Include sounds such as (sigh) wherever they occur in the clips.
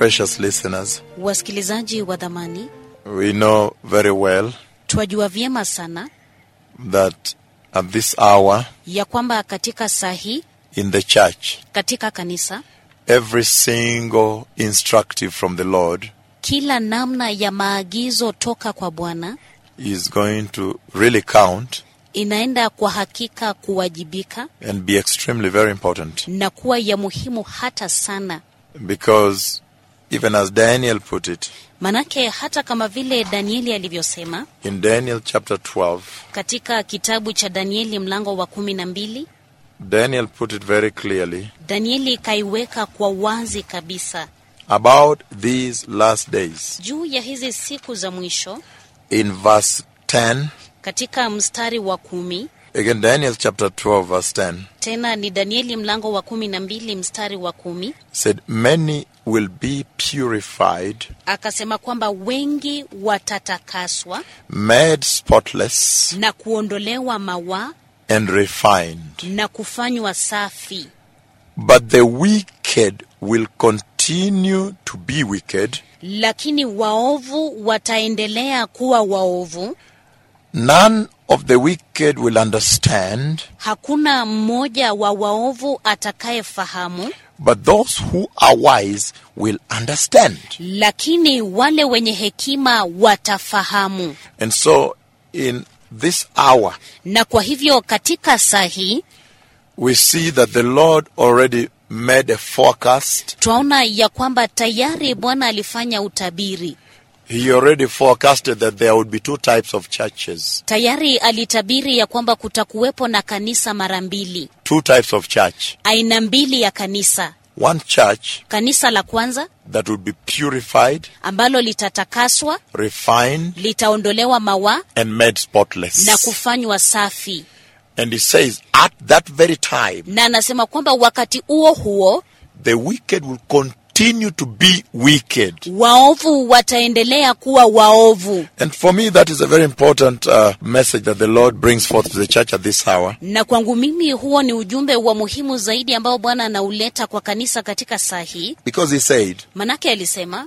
Precious listeners, Wasikilizaji wa dhamani, we know very well twajua vyema sana that at this hour ya kwamba katika saa hii in the church, katika kanisa every single instructive from the Lord kila namna ya maagizo toka kwa Bwana is going to really count inaenda kwa hakika kuwajibika and be extremely very important. na kuwa ya muhimu hata sana. Because even as Daniel put it. Manake hata kama vile Danieli alivyosema in Daniel chapter 12, katika kitabu cha Danieli mlango wa kumi na mbili, Daniel put it very clearly Danieli kaiweka kwa wazi kabisa about these last days. juu ya hizi siku za mwisho In verse 10, katika mstari wa kumi. again, Daniel chapter 12, verse 10 tena ni Danieli mlango wa kumi na mbili mstari wa kumi. said, Many will be purified, akasema kwamba wengi watatakaswa made spotless, na kuondolewa mawa, and refined. na kufanywa safi, But the wicked will continue to be wicked, lakini waovu wataendelea kuwa waovu. none of the wicked will understand, Hakuna mmoja wa waovu atakayefahamu, but those who are wise will understand. lakini wale wenye hekima watafahamu. And so, in this hour, Na kwa hivyo katika saa hii we see that the Lord already made a forecast. twaona ya kwamba tayari Bwana alifanya utabiri, He already forecasted that there would be two types of churches, tayari alitabiri ya kwamba kutakuwepo na kanisa mara mbili, two types of church. aina mbili ya kanisa. One church Kanisa la kwanza that will be purified, ambalo litatakaswa, refined, litaondolewa mawa and made spotless. na kufanywa safi, And he says, at that very time, na anasema kwamba wakati huo huo the wicked will continue to be wicked. waovu wataendelea kuwa waovu. And for me, that is a very important uh, message that the Lord brings forth to the church at this hour. Na kwangu mimi huo ni ujumbe wa muhimu zaidi ambao Bwana anauleta kwa kanisa katika saa hii, Because he said, manake alisema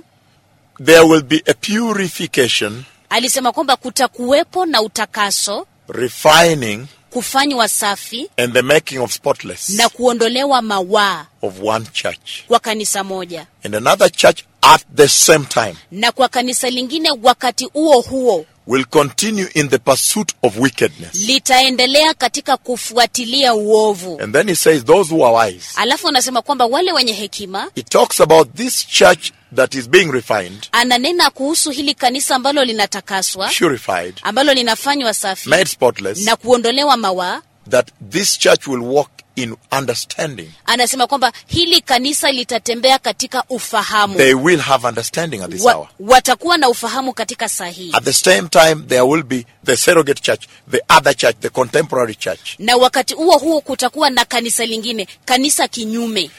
there will be a purification, alisema kwamba kutakuwepo na utakaso, refining, kufanywa safi and the making of spotless na kuondolewa mawaa of one church. kwa kanisa moja, And another church at the same time na kwa kanisa lingine wakati huo huo will continue in the pursuit of wickedness. litaendelea katika kufuatilia uovu. And then he says, those who are wise. Alafu anasema kwamba wale wenye hekima, He talks about this church that is being refined, ananena kuhusu hili kanisa ambalo linatakaswa, purified, ambalo linafanywa safi made spotless, na kuondolewa mawa. that this church will walk in understanding. Anasema kwamba hili kanisa litatembea katika ufahamu. They will have understanding at this Wa, hour. watakuwa na ufahamu katika saa hii, At the same time, there will be the surrogate church, the other church, the contemporary church. na wakati huo huo kutakuwa na kanisa lingine, kanisa kinyume,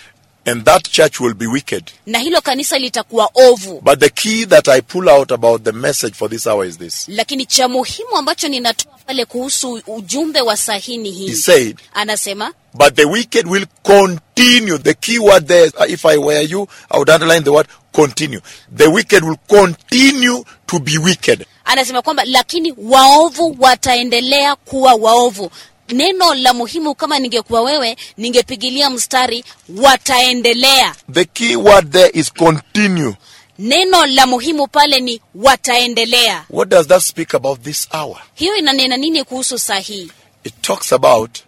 And that church will be wicked. na hilo kanisa litakuwa ovu. But the key that I pull out about the message for this hour is this. Lakini cha muhimu ambacho ninatoa pale kuhusu ujumbe wa sahini hii He said, anasema but the wicked will continue. The key word there, if I were you, I would underline the word continue. The wicked will continue to be wicked. anasema kwamba lakini waovu wataendelea kuwa waovu. Neno la muhimu, kama ningekuwa wewe, ningepigilia mstari wataendelea. The key word there is continue. Neno la muhimu pale ni wataendelea. What does that speak about this hour? Hiyo inanena nini kuhusu saa hii? It talks about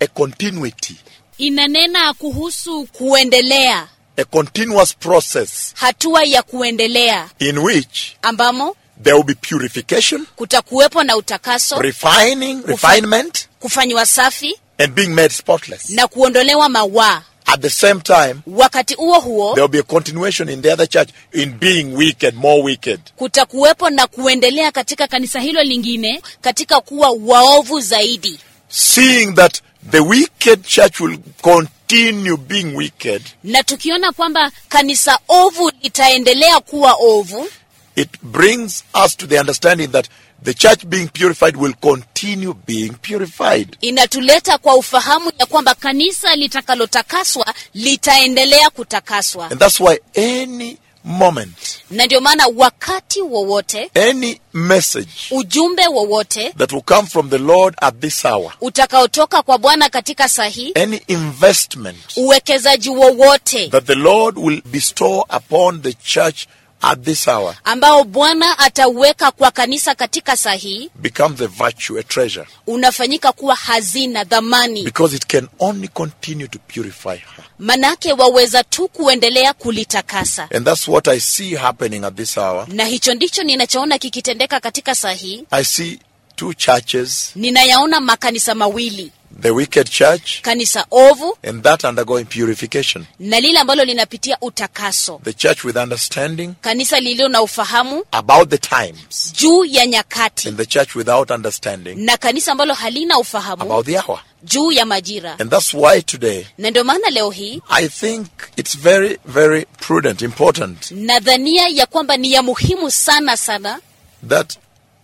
a continuity, Inanena kuhusu kuendelea, a continuous process hatua ya kuendelea, in which ambamo there will be purification, kutakuwepo na utakaso, refining, refinement, kufanywa safi and being made spotless. na kuondolewa mawaa. At the same time, Wakati huo huo there will be a continuation in the other church in being wicked, more wicked. kutakuwepo na kuendelea katika kanisa hilo lingine katika kuwa waovu zaidi, Seeing that the wicked church will continue being wicked, na tukiona kwamba kanisa ovu litaendelea kuwa ovu, it brings us to the understanding that the church being purified will continue being purified. inatuleta kwa ufahamu ya kwamba kanisa litakalotakaswa litaendelea kutakaswa, And that's why any moment, na ndio maana wakati wowote any message ujumbe wowote that will come from the Lord at this hour, utakaotoka kwa bwana katika saa hii any investment uwekezaji wowote that the Lord will bestow upon the church at this hour ambao bwana atauweka kwa kanisa katika saa hii become the virtue, a treasure, unafanyika kuwa hazina dhamani. Because it can only continue to purify her. manake waweza tu kuendelea kulitakasa. And that's what I see happening at this hour. na hicho ndicho ninachoona kikitendeka katika saa hii. I see two churches ninayaona makanisa mawili the wicked church kanisa ovu and that undergoing purification, na lile ambalo linapitia utakaso. The church with understanding kanisa lililo na ufahamu about the times, juu ya nyakati and the church without understanding na kanisa ambalo halina ufahamu about the hour. juu ya majira. And that's why today na ndio maana leo hii I think it's very, very prudent, important nadhania ya kwamba ni ya muhimu sana sana that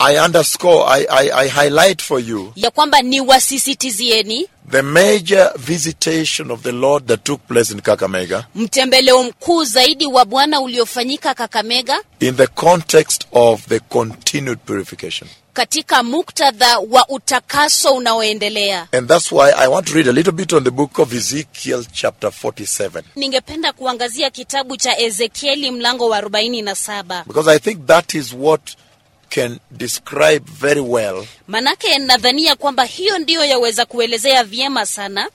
I underscore, I, I, I highlight for you ya kwamba ni wasisitizieni the major visitation of the Lord that took place in Kakamega mtembeleo mkuu zaidi wa bwana uliofanyika kakamega in the context of the continued purification. katika muktadha wa utakaso unaoendelea. And that's why I want to read a little bit on the book of Ezekiel, chapter 47, ningependa kuangazia kitabu cha ezekieli mlango wa 47 because I think that is what can describe very well manake nadhania kwamba hiyo ndiyo yaweza kuelezea vyema sana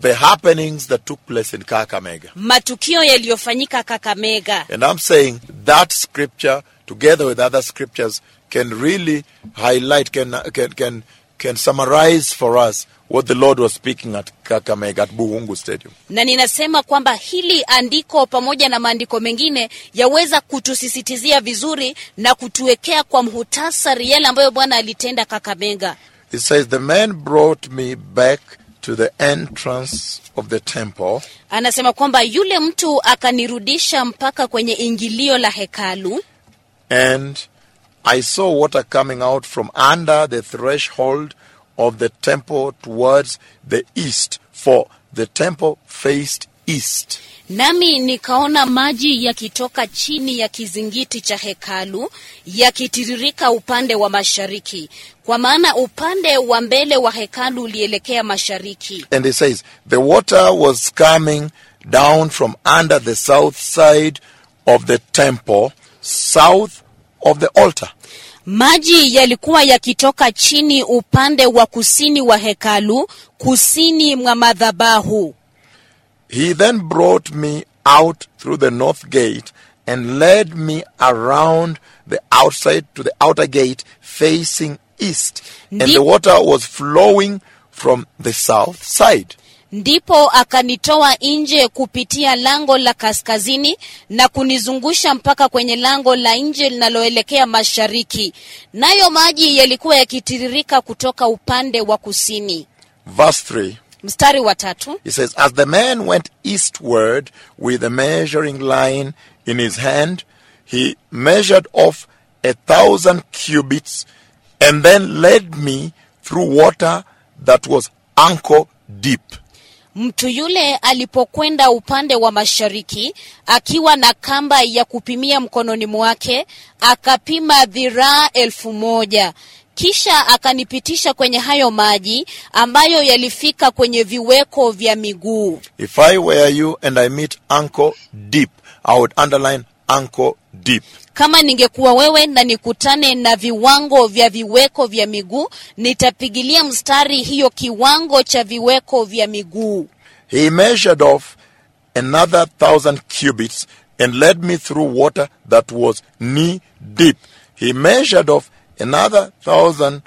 the happenings that took place in Kakamega. matukio yaliyofanyika kakamega And I'm saying that scripture, together with other scriptures, can really highlight, can, can, can, can summarize for us what the Lord was speaking at Kakamega, at Buhungu Stadium. na ninasema kwamba hili andiko pamoja na maandiko mengine yaweza kutusisitizia vizuri na kutuwekea kwa mhutasari yale ambayo bwana alitenda kakamega. It says, The man brought me back to the entrance of the temple, anasema kwamba yule mtu akanirudisha mpaka kwenye ingilio la hekalu. And I saw water coming out from under the threshold of the temple towards the east, for the temple faced east. nami nikaona maji yakitoka chini ya kizingiti cha hekalu yakitiririka upande wa mashariki kwa maana upande wa mbele wa hekalu ulielekea mashariki And it says, the water was coming down from under the south side of the temple, south of the altar. Maji yalikuwa yakitoka chini upande wa kusini wa hekalu kusini mwa madhabahu He then brought me out through the north gate and led me around the outside to the outer gate facing east. And the water was flowing from the south side. Ndipo akanitoa nje kupitia lango la kaskazini na kunizungusha mpaka kwenye lango la nje linaloelekea mashariki nayo maji yalikuwa yakitiririka kutoka upande wa kusini Verse 3. mstari wa tatu He says, As the man went eastward with a measuring line in his hand, he measured off a thousand cubits and then led me through water that was ankle deep. Mtu yule alipokwenda upande wa mashariki akiwa na kamba ya kupimia mkononi mwake akapima dhiraa elfu moja. Kisha akanipitisha kwenye hayo maji ambayo yalifika kwenye viweko vya miguu. If I were you and I meet ankle deep, I would underline ankle deep. kama ningekuwa wewe na nikutane na viwango vya viweko vya miguu nitapigilia mstari hiyo kiwango cha viweko vya miguu He measured off another thousand cubits and led me through water that was knee deep. He measured off another thousand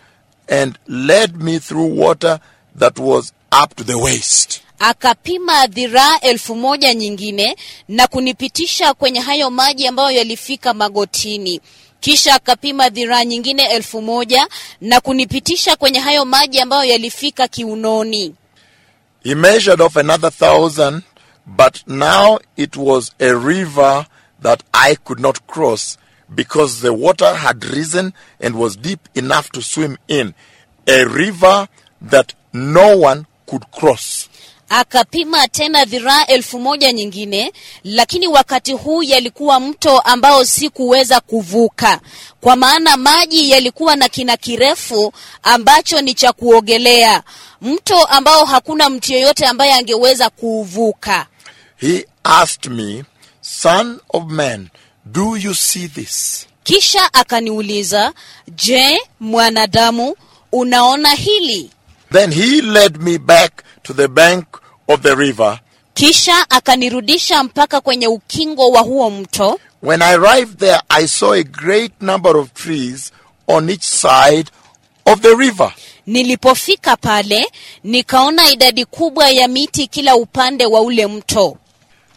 and led me through water that was up to the waist. Akapima dhiraa elfu moja nyingine na kunipitisha kwenye hayo maji ambayo yalifika magotini kisha akapima dhiraa nyingine elfu moja na kunipitisha kwenye hayo maji ambayo yalifika kiunoni He measured off another thousand, but now it was a river that I could not cross because the water had risen and was deep enough to swim in. A river that no one could cross. Akapima tena dhiraa elfu moja nyingine lakini wakati huu yalikuwa mto ambao si kuweza kuvuka. Kwa maana maji yalikuwa na kina kirefu ambacho ni cha kuogelea. Mto ambao hakuna mtu yeyote ambaye angeweza kuuvuka. He asked me, Son of man, do you see this? kisha akaniuliza je mwanadamu unaona hili Then he led me back to the bank of the river. kisha akanirudisha mpaka kwenye ukingo wa huo mto When I arrived there, I saw a great number of trees on each side of the river. nilipofika pale nikaona idadi kubwa ya miti kila upande wa ule mto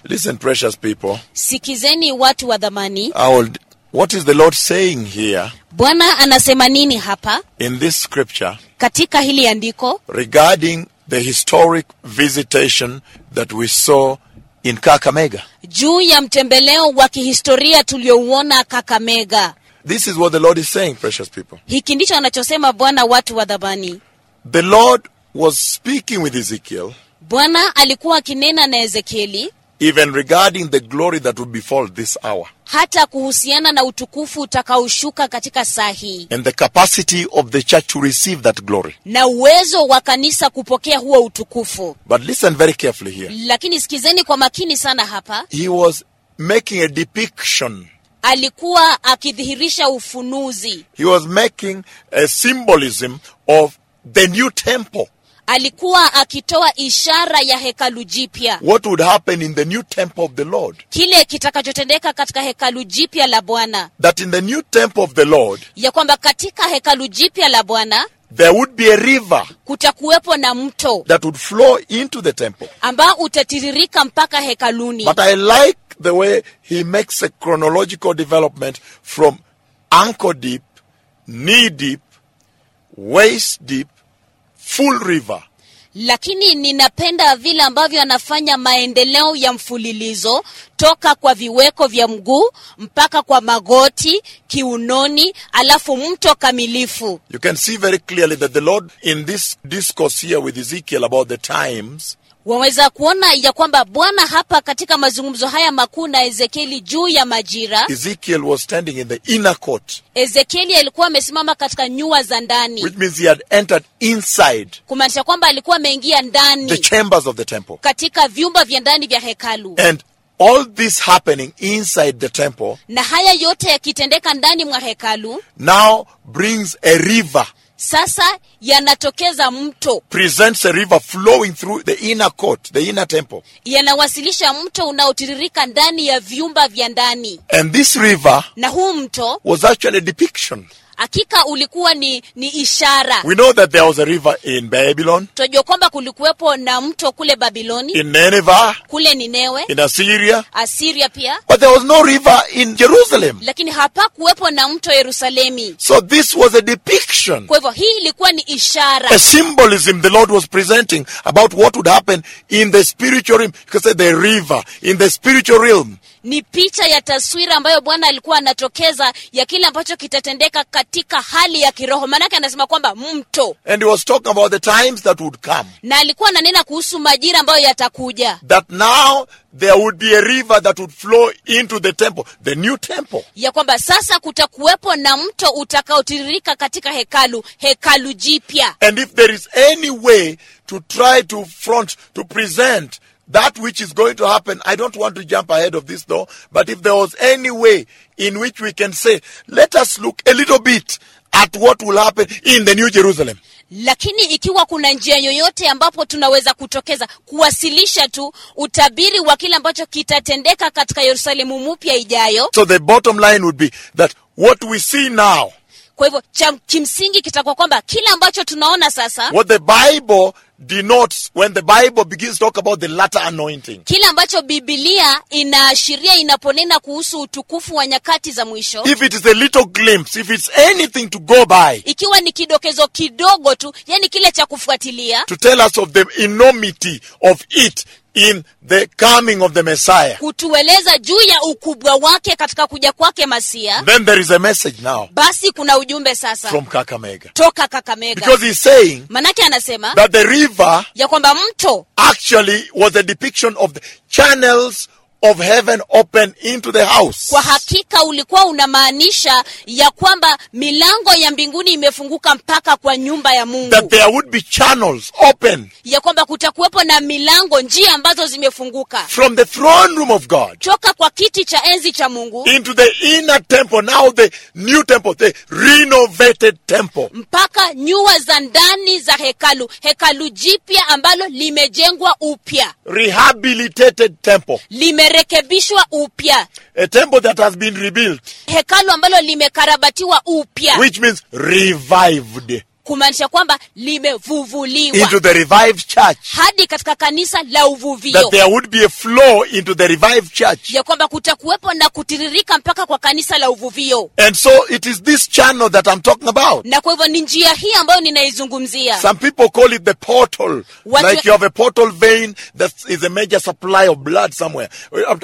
Listen, precious people. sikizeni watu wa dhamani I what is the Lord saying here bwana anasema nini hapa in this scripture katika hili andiko regarding the historic visitation that we saw in Kakamega? juu ya mtembeleo wa kihistoria tuliouona kakamega This is what the Lord is saying, precious people. hiki ndicho anachosema bwana watu wa dhamani The Lord was speaking with Ezekiel bwana alikuwa akinena na ezekieli even regarding the glory that will befall this hour hata kuhusiana na utukufu utakaoshuka katika saa hii and the capacity of the church to receive that glory. na uwezo wa kanisa kupokea huo utukufu But listen very carefully here. lakini sikizeni kwa makini sana hapa He was making a depiction. alikuwa akidhihirisha ufunuzi He was making a symbolism of the new temple. Alikuwa akitoa ishara ya hekalu jipya What would happen in the new temple of the Lord? kile kitakachotendeka katika hekalu jipya la bwana That in the new temple of the Lord, ya kwamba katika hekalu jipya la bwana there would be a river kutakuwepo na mto that would flow into the temple. ambao utatiririka mpaka hekaluni But I like the way he makes a chronological development from ankle deep, knee deep, waist deep, full river. lakini ninapenda vile ambavyo anafanya maendeleo ya mfululizo toka kwa viweko vya mguu mpaka kwa magoti kiunoni alafu mto kamilifu You can see very clearly that the Lord, in this discourse here with Ezekiel about the times, waweza kuona ya kwamba bwana hapa katika mazungumzo haya makuu na ezekieli juu ya majira Ezekiel was standing in the inner court, ezekieli alikuwa amesimama katika nyua za ndani which means he had entered inside kumaanisha kwamba alikuwa ameingia ndani. the chambers of the temple. katika vyumba vya ndani vya hekalu And all this happening inside the temple na haya yote yakitendeka ndani mwa hekalu now brings a river, sasa yanatokeza mto presents a river flowing through the inner court, the inner temple. yanawasilisha mto unaotiririka ndani ya vyumba vya ndani And this river na huu mto was actually a depiction. Hakika ulikuwa ni, ni ishara. We know that there was a river in Babylon, tunajua kwamba kulikuwepo na mto kule babiloni in Nineveh, kule ninewe in Assyria, asiria pia. But there was no river in Jerusalem. lakini hapakuwepo na mto yerusalemi. So this was a depiction, kwa hivyo hii ilikuwa ni ishara. A symbolism the Lord was presenting about what would happen in the spiritual realm. You can say the river, in the spiritual realm. Ni picha ya taswira ambayo bwana alikuwa anatokeza ya kile ambacho kitatendeka katika hali ya kiroho maanake anasema kwamba mto And he was talking about the times that would come. na alikuwa ananena kuhusu majira ambayo yatakuja That now there would be a river that would flow into the temple, the new temple. ya kwamba sasa kutakuwepo na mto utakaotiririka katika hekalu hekalu jipya And if there is any way to try to front, to present that which is going to happen, I don't want to jump ahead of this though, but if there was any way in which we can say, let us look a little bit at what will happen in the New Jerusalem. lakini ikiwa kuna njia yoyote ambapo tunaweza kutokeza kuwasilisha tu utabiri wa kile ambacho kitatendeka katika yerusalemu mpya ijayo So the bottom line would be that what we see now, kwa hivyo cha kimsingi kitakuwa kwamba kile ambacho tunaona sasa what the Bible denotes when the Bible begins to talk about the latter anointing, kile ambacho bibilia inaashiria inaponena kuhusu utukufu wa nyakati za mwisho if it is a little glimpse, if it's anything to go by, ikiwa ni kidokezo kidogo tu yani kile cha kufuatilia to tell us of the enormity of it in the coming of the Messiah. kutueleza juu ya ukubwa wake katika kuja kwake masia Then there is a message now basi kuna ujumbe sasa from Kakamega. toka kakamega Because he's saying manake anasema that the river ya kwamba mto actually was a depiction of the channels of heaven open into the house. kwa hakika ulikuwa unamaanisha ya kwamba milango ya mbinguni imefunguka mpaka kwa nyumba ya mungu That there would be channels open ya kwamba kutakuwepo na milango njia ambazo zimefunguka from the throne room of God toka kwa kiti cha enzi cha mungu into the inner temple, now the new temple, the renovated temple. mpaka nyua za ndani za hekalu hekalu jipya ambalo limejengwa upya Rehabilitated temple. Limerekebishwa upya. A temple that has been rebuilt, hekalu ambalo limekarabatiwa upya. which means revived kumaanisha kwamba limevuvuliwa into the revived church. hadi katika kanisa la That uvuvio there would be a flow into the revived church. ya kwamba kutakuwepo na kutiririka mpaka kwa kanisa la uvuvio And so it is this channel that I'm talking about. na kwa hivyo ni njia hii ambayo ninaizungumzia Some people call it the portal. Watu... like you have a portal vein that is a major supply of blood somewhere.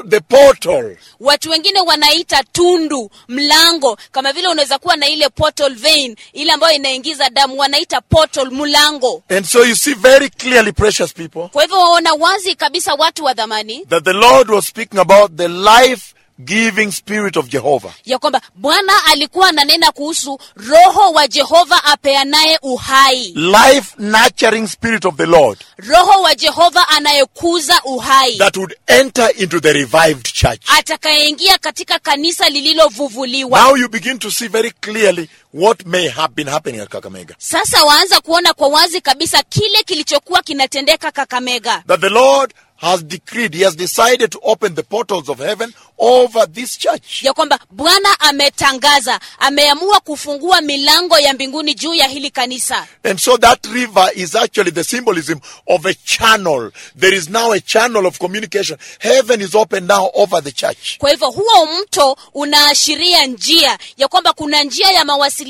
The portal. watu wengine wanaita tundu mlango kama vile unaweza kuwa na ile portal vein ile ambayo inaingiza damu wanaita portal mlango And so you see very clearly, precious people, kwa hivyo waona wazi kabisa watu wa dhamani that the Lord was speaking about the life giving spirit of Jehovah. ya kwamba bwana alikuwa ananena kuhusu roho wa jehova apeanaye uhai. Life nurturing spirit of the Lord. Roho wa jehova anayekuza uhai. That would enter into the revived church. atakayeingia katika kanisa lililovuvuliwa. Now you begin to see very clearly what may have been happening at Kakamega. sasa waanza kuona kwa wazi kabisa kile kilichokuwa kinatendeka kakamega That the Lord has decreed, He has decided to open the portals of heaven over this church. ya kwamba bwana ametangaza ameamua kufungua milango ya mbinguni juu ya hili kanisa And so that river is actually the symbolism of a channel. There is now a channel of communication. Heaven is open now over the church. kwa hivyo huo mto unaashiria njia ya kwamba kuna njia ya mawasiliano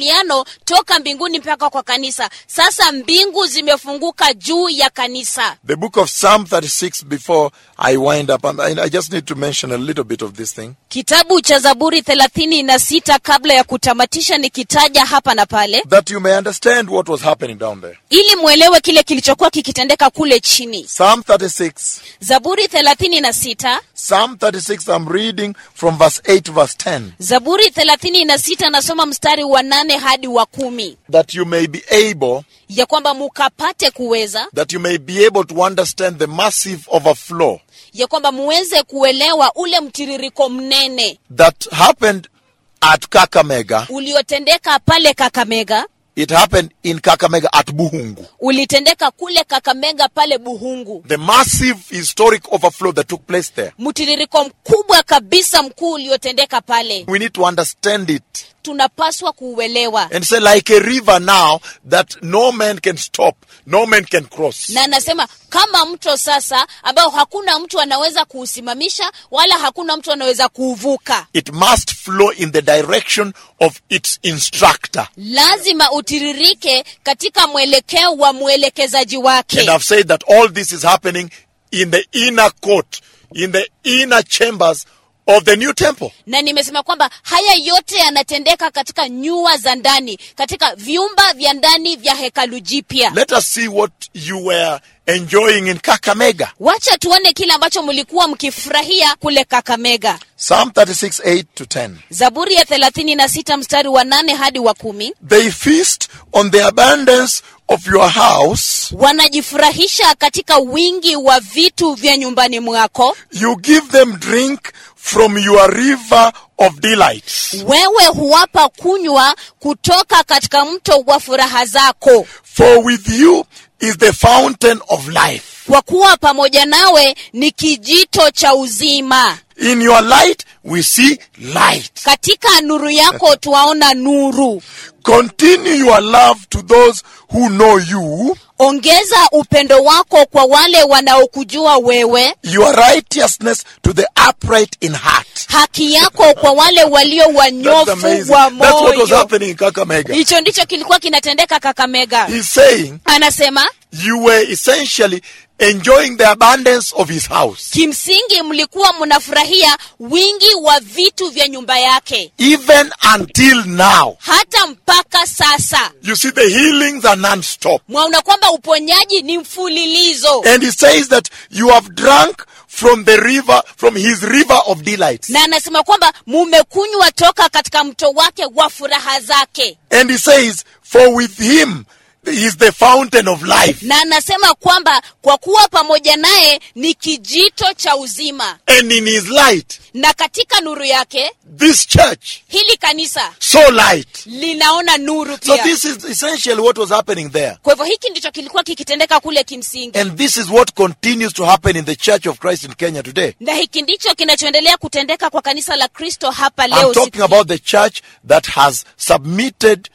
toka mbinguni mpaka kwa kanisa sasa mbingu zimefunguka juu ya kanisa The book of Psalm 36, before I wind up, and I just need to mention a little bit of this thing. kitabu cha zaburi thelathini na sita kabla ya kutamatisha nikitaja hapa na pale That you may understand what was happening down there. ili mwelewe kile kilichokuwa kikitendeka kule chini Psalm 36. zaburi thelathini na sita Psalm 36, I'm reading from verse 8 verse 10. zaburi thelathini na sita nasoma mstari wa nane hadi wa kumi That you may be able, ya kwamba mukapate kuweza that you may be able to understand the massive overflow ya kwamba muweze kuelewa ule mtiririko mnene that happened at Kakamega. uliotendeka pale kakamega It happened in Kakamega at Buhungu. ulitendeka kule kakamega pale buhungu The massive historic overflow that took place there. mtiririko mkubwa kabisa mkuu uliotendeka pale We need to understand it tunapaswa kuuelewa and say, like a river now that no man can stop, no man can cross. na anasema kama mto sasa ambao hakuna mtu anaweza kuusimamisha wala hakuna mtu anaweza kuuvuka It must flow in the direction of its instructor. lazima utiririke katika mwelekeo wa mwelekezaji And wake I've said that all this is happening in the inner court, in the inner chambers of the new temple. na nimesema kwamba haya yote yanatendeka katika nyua za ndani katika vyumba vya ndani vya hekalu jipya Let us see what you were enjoying in Kakamega. wacha tuone kile ambacho mlikuwa mkifurahia kule kakamega Psalm 36:8 to 10. zaburi ya 36 mstari wa 8 hadi wa kumi They feast on the abundance of your house. wanajifurahisha katika wingi wa vitu vya nyumbani mwako You give them drink from your river of delights. wewe huwapa kunywa kutoka katika mto wa furaha zako For with you is the fountain of life. kwa kuwa pamoja nawe ni kijito cha uzima In your light, we see light. katika nuru yako tuwaona nuru Continue your love to those who know you, ongeza upendo wako kwa wale wanaokujua wewe your righteousness to the upright in heart. haki yako kwa wale walio wanyofu wa That's what was moyo happening in Kakamega. hicho ndicho kilikuwa kinatendeka kakamega He's saying anasema you were essentially enjoying the abundance of his house. kimsingi mlikuwa mnafurahia wingi wa vitu vya nyumba yake Even until now. hata mpaka sasa You see, the healings are non-stop. mwaona kwamba uponyaji ni mfululizo And he says that you have drunk from the river, from his river of delights. na anasema kwamba mumekunywa toka katika mto wake wa furaha zake And he says, for with him is the fountain of life. na anasema kwamba kwa kuwa pamoja naye ni kijito cha uzima And in his light, na katika nuru yake this church, hili kanisa so light. linaona nuru pia. So this is essentially what was happening there. kwa hivyo hiki ndicho kilikuwa kikitendeka kule kimsingi And this is what continues to happen in the Church of Christ in Kenya today. na hiki ndicho kinachoendelea kutendeka kwa kanisa la kristo hapa leo. I'm talking about the church that has submitted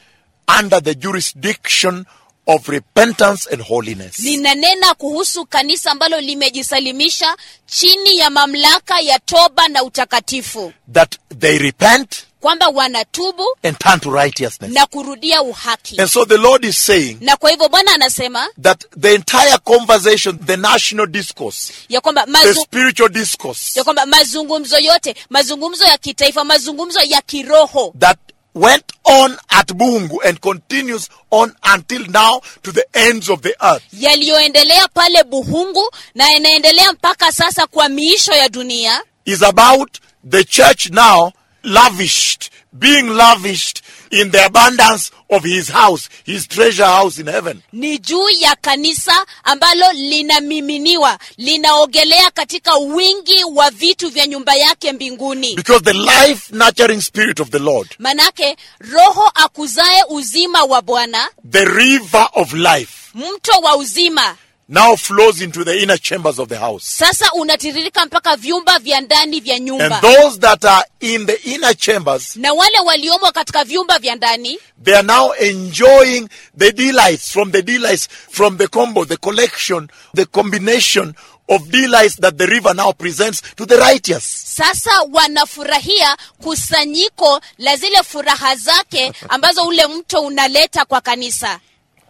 under the jurisdiction of repentance and holiness. ninanena kuhusu kanisa ambalo limejisalimisha chini ya mamlaka ya toba na utakatifu That they repent kwamba wanatubu and turn to righteousness. na kurudia uhaki And so the Lord is saying na kwa hivyo bwana anasema that the entire conversation, the national discourse, ya kwamba the spiritual discourse ya kwamba mazungumzo yote mazungumzo ya kitaifa mazungumzo ya kiroho that went on at Buhungu and continues on until now to the ends of the earth. Yaliyoendelea pale buhungu na yanaendelea mpaka sasa kwa miisho ya dunia. Is about the church now lavished, being lavished in the abundance of his house, his treasure house in heaven. ni juu ya kanisa ambalo linamiminiwa linaogelea katika wingi wa vitu vya nyumba yake mbinguni. Because the life nurturing spirit of the Lord, manake roho akuzae uzima wa bwana. the river of life, mto wa uzima now flows into the inner chambers of the house. sasa unatiririka mpaka vyumba vya ndani vya nyumba. And those that are in the inner chambers, na wale waliomo katika vyumba vya ndani they are now enjoying the delights from the delights from the combo, the collection, the combination of delights that the river now presents to the righteous. sasa wanafurahia kusanyiko la zile furaha zake ambazo ule mto unaleta kwa kanisa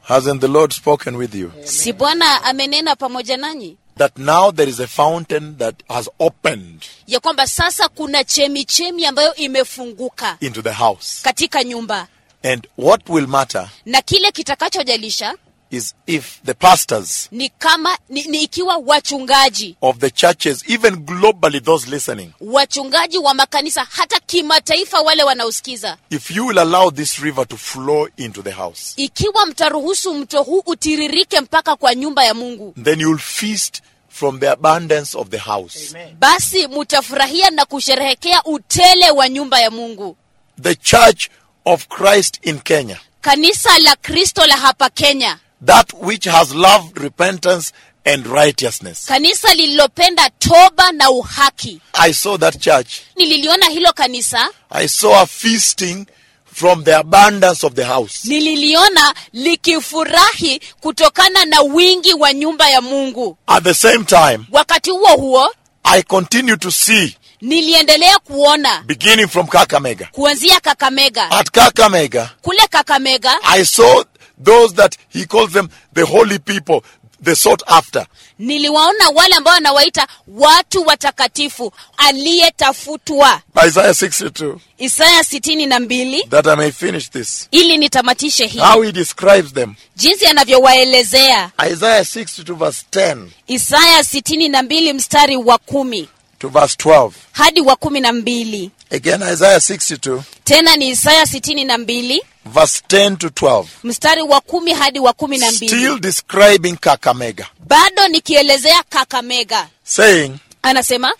Hasn't the Lord spoken with you? si bwana amenena pamoja nanyi That now there is a fountain that has opened ya kwamba sasa kuna chemichemi ambayo imefunguka into the house. katika nyumba And what will matter na kile kitakachojalisha is if the pastors ni kama ni, ni ikiwa wachungaji. of the churches, even globally those listening, wachungaji wa makanisa hata kimataifa wale wanaosikiza. If you will allow this river to flow into the house, ikiwa mtaruhusu mto huu utiririke mpaka kwa nyumba ya mungu then you'll feast from the abundance of the house. basi mutafurahia na kusherehekea utele wa nyumba ya mungu. The church of Christ in Kenya, kanisa la kristo la hapa kenya that which has loved repentance and righteousness. kanisa lililopenda toba na uhaki I saw that church. nililiona hilo kanisa I saw a feasting from the abundance of the house. nililiona likifurahi kutokana na wingi wa nyumba ya mungu At the same time, wakati huo huo I continue to see, niliendelea kuona beginning from Kakamega. kuanzia kakamega At Kakamega, kule kakamega I saw those that he calls them the holy people, the sought after. niliwaona wale ambao anawaita watu watakatifu aliyetafutwa Isaiah 62. isaya sitini na mbili That I may finish this. ili nitamatishe hii How he describes them. jinsi anavyowaelezea Isaiah 62 verse 10 isaya sitini na mbili mstari wa kumi to verse 12. hadi wa kumi na mbili Again, Isaiah 62 tena ni isaya na mbili verse 10 to 12. mstari wa kumi hadi wa kumi na mbili. Still describing Kakamega, bado nikielezea kakamega. Saying, anasema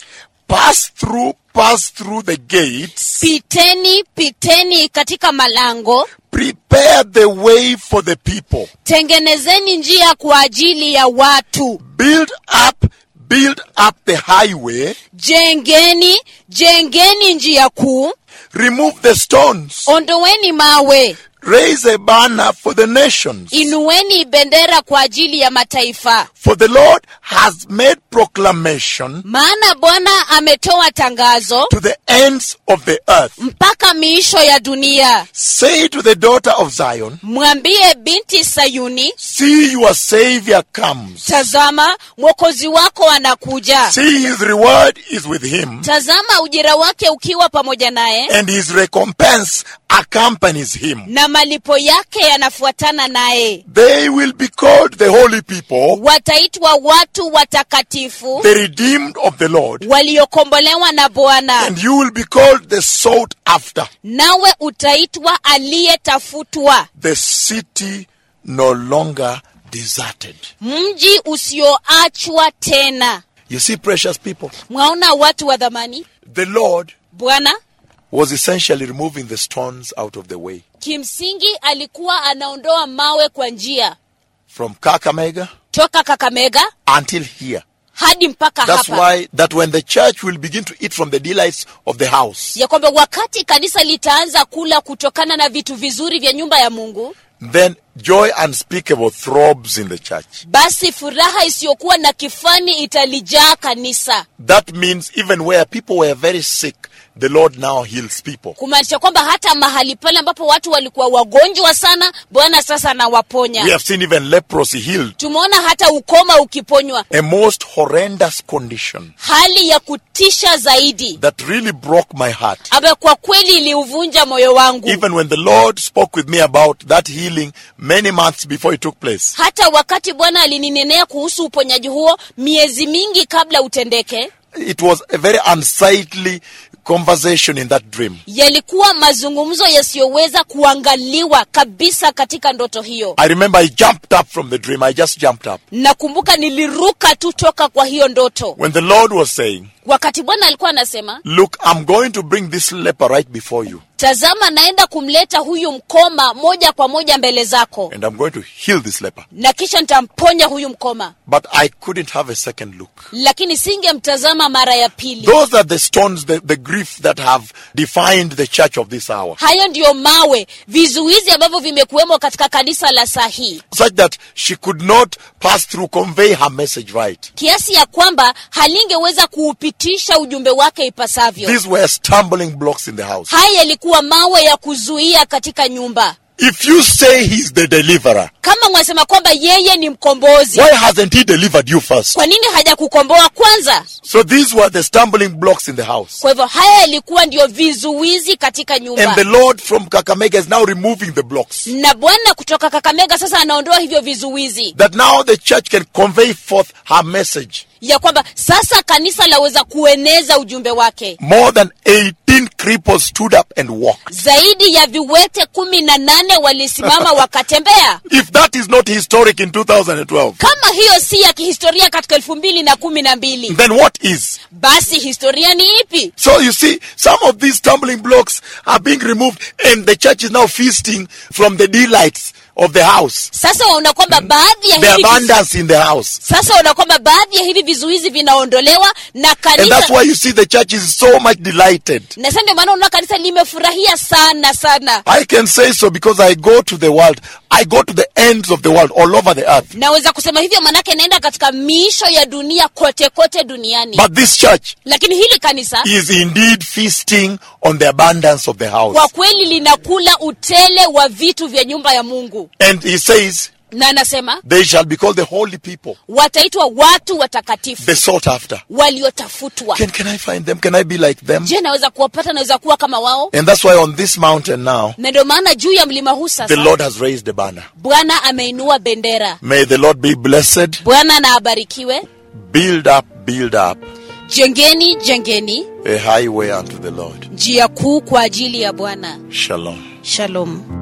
Pass through, pass through the gates, piteni piteni katika malango. Prepare the way for the people, tengenezeni njia kwa ajili ya watu. Build up, build up the highway, jengeni jengeni njia kuu. remove the stones, ondoweni mawe raise a banner for the nations. inueni bendera kwa ajili ya mataifa For the Lord has made proclamation maana bwana ametoa tangazo to the ends of the earth. mpaka miisho ya dunia Say to the daughter of Zion, mwambie binti sayuni See your Savior comes. tazama mwokozi wako anakuja See his reward is with him, tazama ujira wake ukiwa pamoja naye and his recompense accompanies him. na malipo yake yanafuatana naye. They will be called the holy people, wataitwa watu watakatifu the redeemed of the Lord, waliokombolewa na bwana. And you will be called the sought after, nawe utaitwa aliyetafutwa. the city no longer deserted. mji usioachwa tena. You see, precious people, mwaona watu wa dhamani? the Lord bwana was essentially removing the stones out of the way. kimsingi alikuwa anaondoa mawe kwa njia From Kakamega toka kakamega until here. hadi mpaka That's hapa why that when the church will begin to eat from the delights of the house, ya kwamba wakati kanisa litaanza kula kutokana na vitu vizuri vya nyumba ya mungu then joy unspeakable throbs in the church. basi furaha isiyokuwa na kifani italijaa kanisa That means even where people were very sick, the Lord now heals people. kumaanisha kwamba hata mahali pale ambapo watu walikuwa wagonjwa sana bwana sasa anawaponya. We have seen even leprosy healed. tumeona hata ukoma ukiponywa A most horrendous condition hali ya kutisha zaidi that really broke my heart. ambayo kwa kweli iliuvunja moyo wangu Even when the Lord spoke with me about that healing many months before it took place, hata wakati bwana alininenea kuhusu uponyaji huo miezi mingi kabla utendeke it was a very unsightly conversation in that dream. yalikuwa mazungumzo yasiyoweza kuangaliwa kabisa katika ndoto hiyo I remember I jumped up from the dream. I just jumped up. nakumbuka niliruka tu toka kwa hiyo ndoto When the Lord was saying, wakati bwana alikuwa anasema Look, I'm going to bring this leper right before you, tazama naenda kumleta huyu mkoma moja kwa moja mbele zako and I'm going to heal this leper. na kisha nitamponya huyu mkoma But I couldn't have a second look. lakini singemtazama mara ya pili Those are the stones, the, the grief that have defined the church of this hour. hayo ndiyo mawe vizuizi ambavyo vimekuwemo katika kanisa la saa hii Such that she could not pass through, convey her message right. kiasi ya kwamba halingeweza kuupitisha ujumbe wake ipasavyo These were stumbling blocks in the house. haya yalikuwa mawe ya kuzuia katika nyumba If you say he's the deliverer, kama mwasema kwamba yeye ni mkombozi why hasn't he delivered you first? kwa nini hajakukomboa kwanza So these were the stumbling blocks in the house. kwa hivyo haya yalikuwa ndio vizuizi katika nyumba. And the Lord from Kakamega is now removing the blocks. na bwana kutoka kakamega sasa anaondoa hivyo vizuizi That now the church can convey forth her message. Ya kwamba sasa kanisa laweza kueneza ujumbe wake More than 18 cripples stood up and walked. zaidi ya viwete kumi na nane walisimama (laughs) wakatembea If that is not historic in 2012, kama hiyo si ya kihistoria katika elfu mbili na kumi na mbili then what is? basi historia ni ipi So you see, some of these stumbling blocks are being removed, and the church is now feasting from the delights of the house, sasa waona kwamba baadhi ya hivi the abundance in the house. sasa unaona kwamba baadhi ya hivi vizuizi vinaondolewa na kanisa. And that's why you see the church is so much delighted. na sasa ndio maana unaona kanisa limefurahia sana sana I can say so because I go to the world. I go to the ends of the world, all over the earth. naweza kusema hivyo manake naenda katika miisho ya dunia kote kote duniani But this church lakini hili kanisa is indeed feasting on the abundance of the house. kwa kweli linakula utele wa vitu vya nyumba ya mungu And he says, na anasema they shall be called the holy people, wataitwa watu watakatifu the sought after. waliotafutwa Can, can I find them? Can I be like them? je naweza kuwapata naweza kuwa kama wao And that's why on this mountain now, na ndio maana juu ya mlima huu the Lord has raised the banner. bwana ameinua bendera May the Lord be blessed. bwana na abarikiwe Build up, build up jengeni jengeni a highway unto the Lord. njia kuu kwa ajili ya bwana Shalom. shalom